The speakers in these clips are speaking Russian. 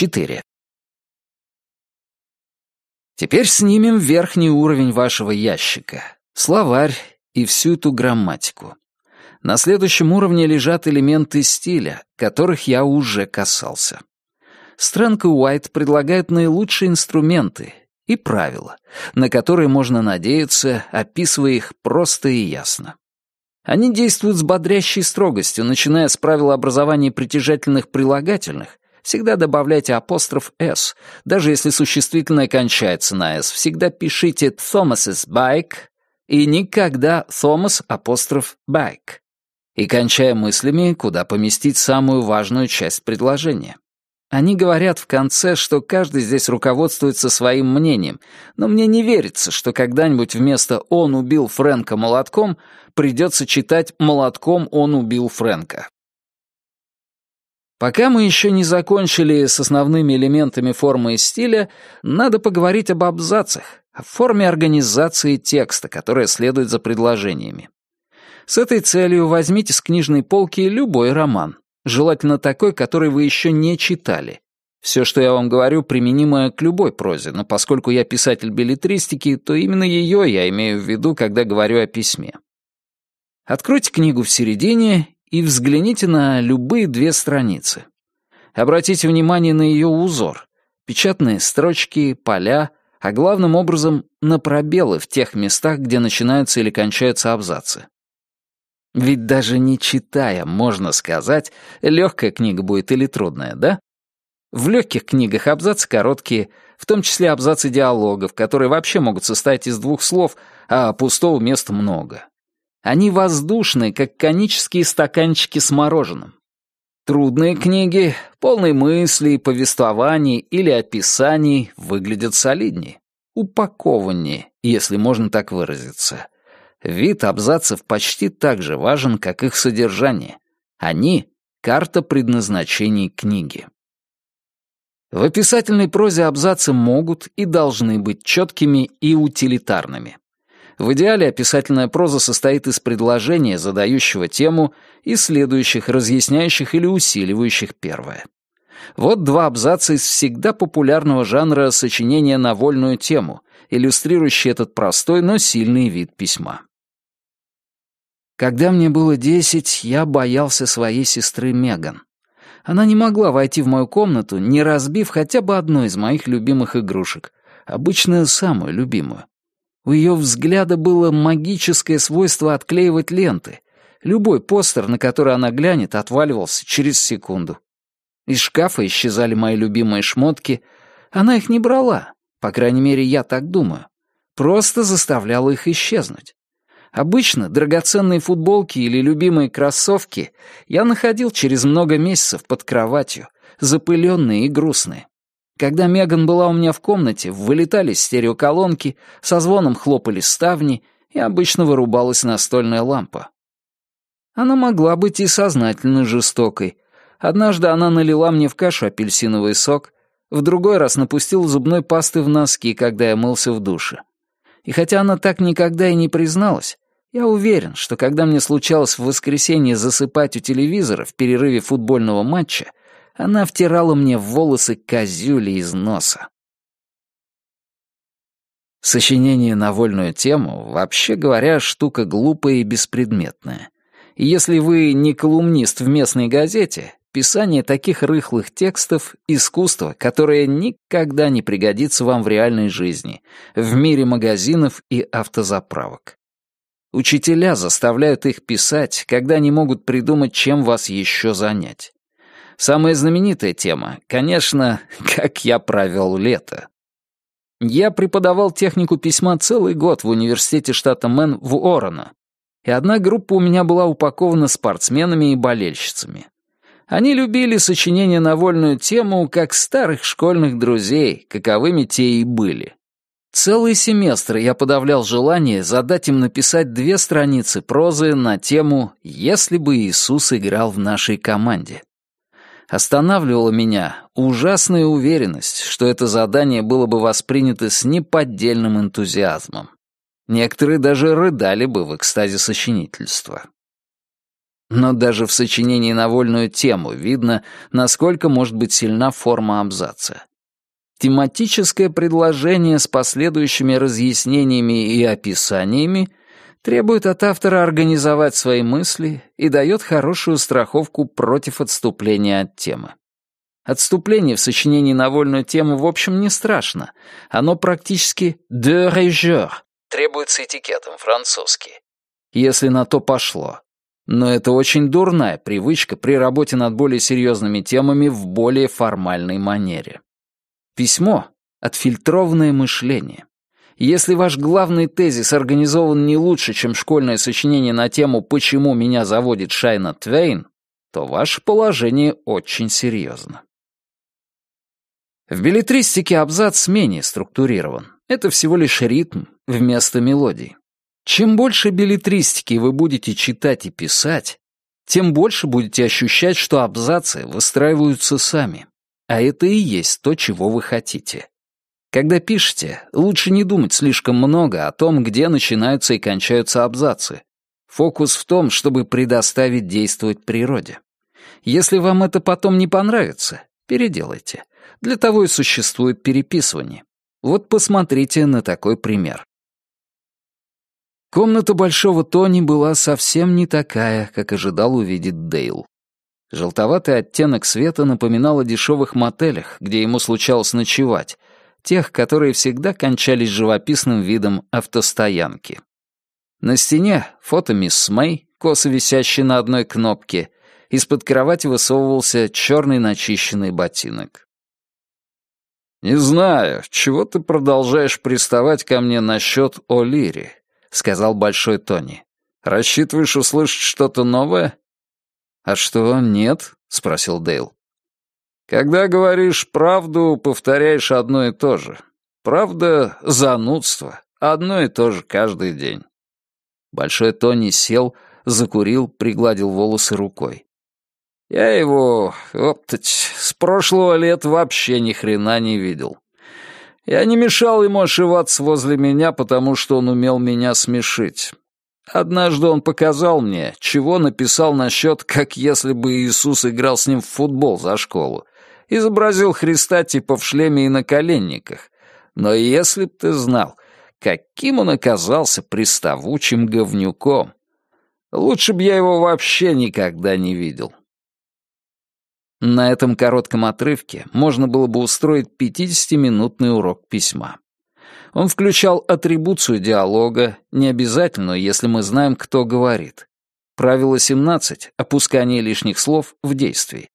4. Теперь снимем верхний уровень вашего ящика, словарь и всю эту грамматику. На следующем уровне лежат элементы стиля, которых я уже касался. Стрэнг и Уайт предлагают наилучшие инструменты и правила, на которые можно надеяться, описывая их просто и ясно. Они действуют с бодрящей строгостью, начиная с правила образования притяжательных прилагательных. Всегда добавляйте апостроф «s», даже если существительное кончается на «s». Всегда пишите «Thomas's bike» и никогда «Thomas» апостроф «bike». И кончая мыслями, куда поместить самую важную часть предложения. Они говорят в конце, что каждый здесь руководствуется своим мнением, но мне не верится, что когда-нибудь вместо «он убил Фрэнка молотком» придется читать «молотком он убил Фрэнка». Пока мы еще не закончили с основными элементами формы и стиля, надо поговорить об абзацах, о форме организации текста, которая следует за предложениями. С этой целью возьмите с книжной полки любой роман, Желательно такой, который вы еще не читали. Все, что я вам говорю, применимо к любой прозе, но поскольку я писатель билетристики, то именно ее я имею в виду, когда говорю о письме. Откройте книгу в середине и взгляните на любые две страницы. Обратите внимание на ее узор, печатные строчки, поля, а главным образом на пробелы в тех местах, где начинаются или кончаются абзацы. Ведь даже не читая, можно сказать, легкая книга будет или трудная, да? В легких книгах абзацы короткие, в том числе абзацы диалогов, которые вообще могут состоять из двух слов, а пустого места много. Они воздушные, как конические стаканчики с мороженым. Трудные книги, полные мыслей, повествований или описаний, выглядят солиднее, упакованнее, если можно так выразиться — Вид абзацев почти так же важен, как их содержание. Они — карта предназначений книги. В описательной прозе абзацы могут и должны быть четкими и утилитарными. В идеале описательная проза состоит из предложения, задающего тему, и следующих, разъясняющих или усиливающих первое. Вот два абзаца из всегда популярного жанра сочинения на вольную тему, иллюстрирующие этот простой, но сильный вид письма. Когда мне было десять, я боялся своей сестры Меган. Она не могла войти в мою комнату, не разбив хотя бы одну из моих любимых игрушек, обычно самую любимую. У ее взгляда было магическое свойство отклеивать ленты. Любой постер, на который она глянет, отваливался через секунду. Из шкафа исчезали мои любимые шмотки. Она их не брала, по крайней мере, я так думаю. Просто заставляла их исчезнуть. Обычно драгоценные футболки или любимые кроссовки я находил через много месяцев под кроватью, запыленные и грустные. Когда Меган была у меня в комнате, вылетали стереоколонки, со звоном хлопали ставни, и обычно вырубалась настольная лампа. Она могла быть и сознательно жестокой. Однажды она налила мне в кашу апельсиновый сок, в другой раз напустила зубной пасты в носки, когда я мылся в душе. И хотя она так никогда и не призналась, я уверен, что когда мне случалось в воскресенье засыпать у телевизора в перерыве футбольного матча, она втирала мне в волосы козюли из носа. Сочинение на вольную тему, вообще говоря, штука глупая и беспредметная. И если вы не колумнист в местной газете, писание таких рыхлых текстов — искусство, которое никогда не пригодится вам в реальной жизни, в мире магазинов и автозаправок. Учителя заставляют их писать, когда не могут придумать, чем вас еще занять. Самая знаменитая тема, конечно, как я провел лето. Я преподавал технику письма целый год в университете штата Мэн в Орона, и одна группа у меня была упакована спортсменами и болельщицами. Они любили сочинения на вольную тему, как старых школьных друзей, каковыми те и были. Целый семестр я подавлял желание задать им написать две страницы прозы на тему «Если бы Иисус играл в нашей команде». Останавливала меня ужасная уверенность, что это задание было бы воспринято с неподдельным энтузиазмом. Некоторые даже рыдали бы в экстазе сочинительства. Но даже в сочинении на вольную тему видно, насколько может быть сильна форма абзаца. Тематическое предложение с последующими разъяснениями и описаниями требует от автора организовать свои мысли и дает хорошую страховку против отступления от темы. Отступление в сочинении на вольную тему в общем не страшно. Оно практически «de rigueur» — требуется этикетом французский. Если на то пошло. Но это очень дурная привычка при работе над более серьезными темами в более формальной манере. Письмо — отфильтрованное мышление. Если ваш главный тезис организован не лучше, чем школьное сочинение на тему «Почему меня заводит Шайна Твейн», то ваше положение очень серьезно. В билетристике абзац менее структурирован. Это всего лишь ритм вместо мелодий. Чем больше билетристики вы будете читать и писать, тем больше будете ощущать, что абзацы выстраиваются сами. А это и есть то, чего вы хотите. Когда пишете, лучше не думать слишком много о том, где начинаются и кончаются абзацы. Фокус в том, чтобы предоставить действовать природе. Если вам это потом не понравится, переделайте. Для того и существует переписывание. Вот посмотрите на такой пример. Комната Большого Тони была совсем не такая, как ожидал увидеть Дейл. Желтоватый оттенок света напоминал о дешевых мотелях, где ему случалось ночевать, тех, которые всегда кончались живописным видом автостоянки. На стене фото мисс Мэй, косо висящей на одной кнопке, из-под кровати высовывался черный начищенный ботинок. «Не знаю, чего ты продолжаешь приставать ко мне насчет О'Лири», — сказал Большой Тони. «Рассчитываешь услышать что-то новое?» «А что, нет?» — спросил Дейл. Когда говоришь правду, повторяешь одно и то же. Правда — занудство. Одно и то же каждый день. Большой Тони сел, закурил, пригладил волосы рукой. Я его, оптать, с прошлого лет вообще ни хрена не видел. Я не мешал ему ошиваться возле меня, потому что он умел меня смешить. Однажды он показал мне, чего написал насчет, как если бы Иисус играл с ним в футбол за школу, изобразил Христа типа в шлеме и на коленниках. Но если б ты знал, каким он оказался приставучим говнюком, лучше б я его вообще никогда не видел. На этом коротком отрывке можно было бы устроить 50-минутный урок письма. Он включал атрибуцию диалога, не обязательную, если мы знаем, кто говорит. Правило 17 — опускание лишних слов в действии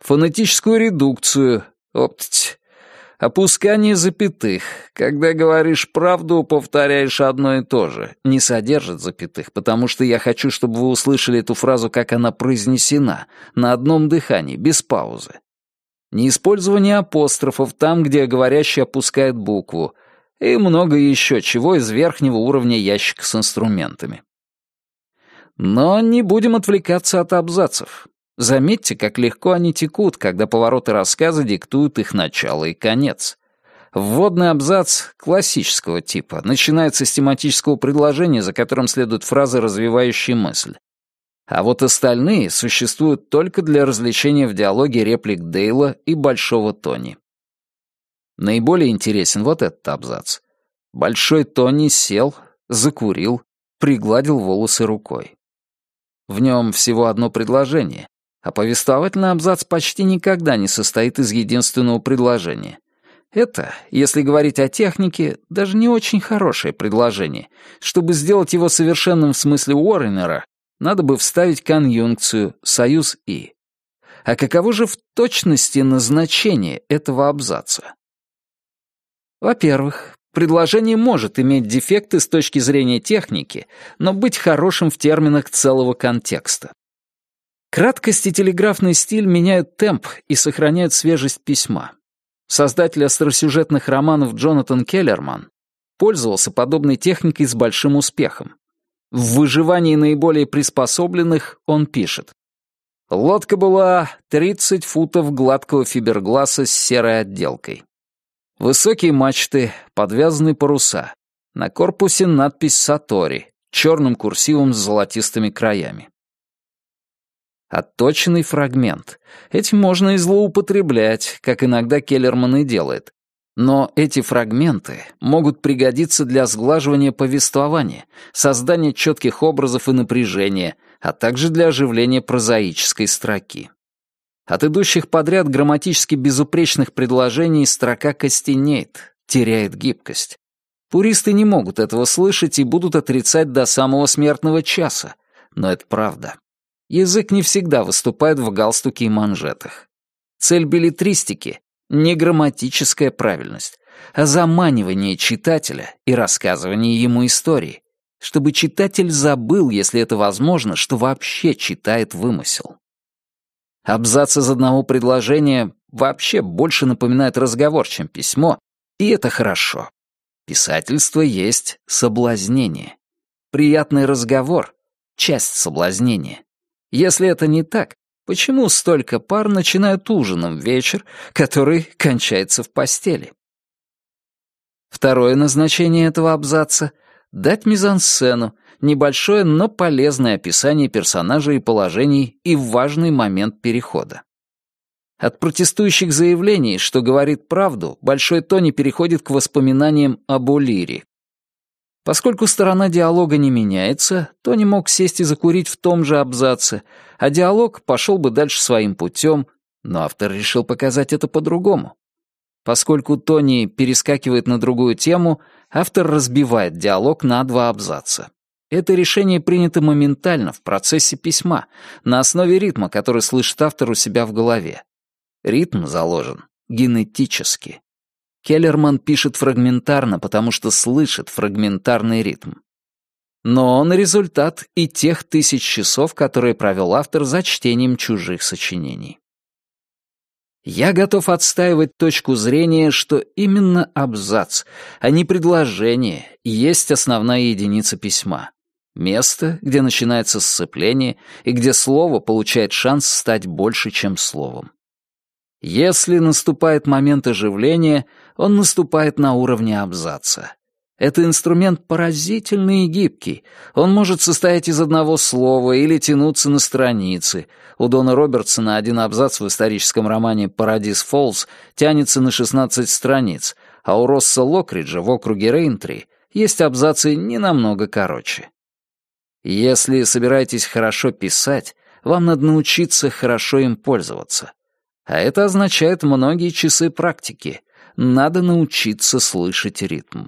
фонетическую редукцию, оптить, опускание запятых. Когда говоришь правду, повторяешь одно и то же. Не содержит запятых, потому что я хочу, чтобы вы услышали эту фразу, как она произнесена, на одном дыхании, без паузы. Неиспользование апострофов там, где говорящий опускает букву, и много еще чего из верхнего уровня ящика с инструментами. Но не будем отвлекаться от абзацев. Заметьте, как легко они текут, когда повороты рассказа диктуют их начало и конец. Вводный абзац классического типа начинается с тематического предложения, за которым следует фраза, развивающая мысль. А вот остальные существуют только для развлечения в диалоге реплик Дейла и Большого Тони. Наиболее интересен вот этот абзац. Большой Тони сел, закурил, пригладил волосы рукой. В нем всего одно предложение, а повествовательный абзац почти никогда не состоит из единственного предложения. Это, если говорить о технике, даже не очень хорошее предложение. Чтобы сделать его совершенным в смысле Уорренера, надо бы вставить конъюнкцию «союз и». А каково же в точности назначение этого абзаца? Во-первых, предложение может иметь дефекты с точки зрения техники, но быть хорошим в терминах целого контекста. Краткость и телеграфный стиль меняют темп и сохраняют свежесть письма. Создатель остросюжетных романов Джонатан Келлерман пользовался подобной техникой с большим успехом. В выживании наиболее приспособленных он пишет. Лодка была 30 футов гладкого фибергласа с серой отделкой. Высокие мачты, подвязанные паруса. На корпусе надпись «Сатори» черным курсивом с золотистыми краями. Отточенный фрагмент. Этим можно и злоупотреблять, как иногда Келлерман и делает. Но эти фрагменты могут пригодиться для сглаживания повествования, создания четких образов и напряжения, а также для оживления прозаической строки. От идущих подряд грамматически безупречных предложений строка костенеет, теряет гибкость. Пуристы не могут этого слышать и будут отрицать до самого смертного часа, но это правда. Язык не всегда выступает в галстуке и манжетах. Цель билетристики — не грамматическая правильность, а заманивание читателя и рассказывание ему истории, чтобы читатель забыл, если это возможно, что вообще читает вымысел. Абзац из одного предложения вообще больше напоминает разговор, чем письмо, и это хорошо. Писательство есть соблазнение. Приятный разговор — часть соблазнения. Если это не так, почему столько пар начинают ужином вечер, который кончается в постели? Второе назначение этого абзаца — дать мизансцену, небольшое, но полезное описание персонажей и положений и важный момент перехода. От протестующих заявлений, что говорит правду, Большой Тони переходит к воспоминаниям об Улире, Поскольку сторона диалога не меняется, то не мог сесть и закурить в том же абзаце, а диалог пошел бы дальше своим путем, но автор решил показать это по-другому. Поскольку Тони перескакивает на другую тему, автор разбивает диалог на два абзаца. Это решение принято моментально в процессе письма, на основе ритма, который слышит автор у себя в голове. Ритм заложен генетически. Келлерман пишет фрагментарно, потому что слышит фрагментарный ритм. Но он результат и тех тысяч часов, которые провел автор за чтением чужих сочинений. Я готов отстаивать точку зрения, что именно абзац, а не предложение, есть основная единица письма. Место, где начинается сцепление и где слово получает шанс стать больше, чем словом. Если наступает момент оживления, он наступает на уровне абзаца. Это инструмент поразительный и гибкий. Он может состоять из одного слова или тянуться на страницы. У Дона Робертсона один абзац в историческом романе «Парадис Фоллс» тянется на 16 страниц, а у Росса Локриджа в округе Рейнтри есть абзацы не намного короче. Если собираетесь хорошо писать, вам надо научиться хорошо им пользоваться. А это означает многие часы практики. Надо научиться слышать ритм.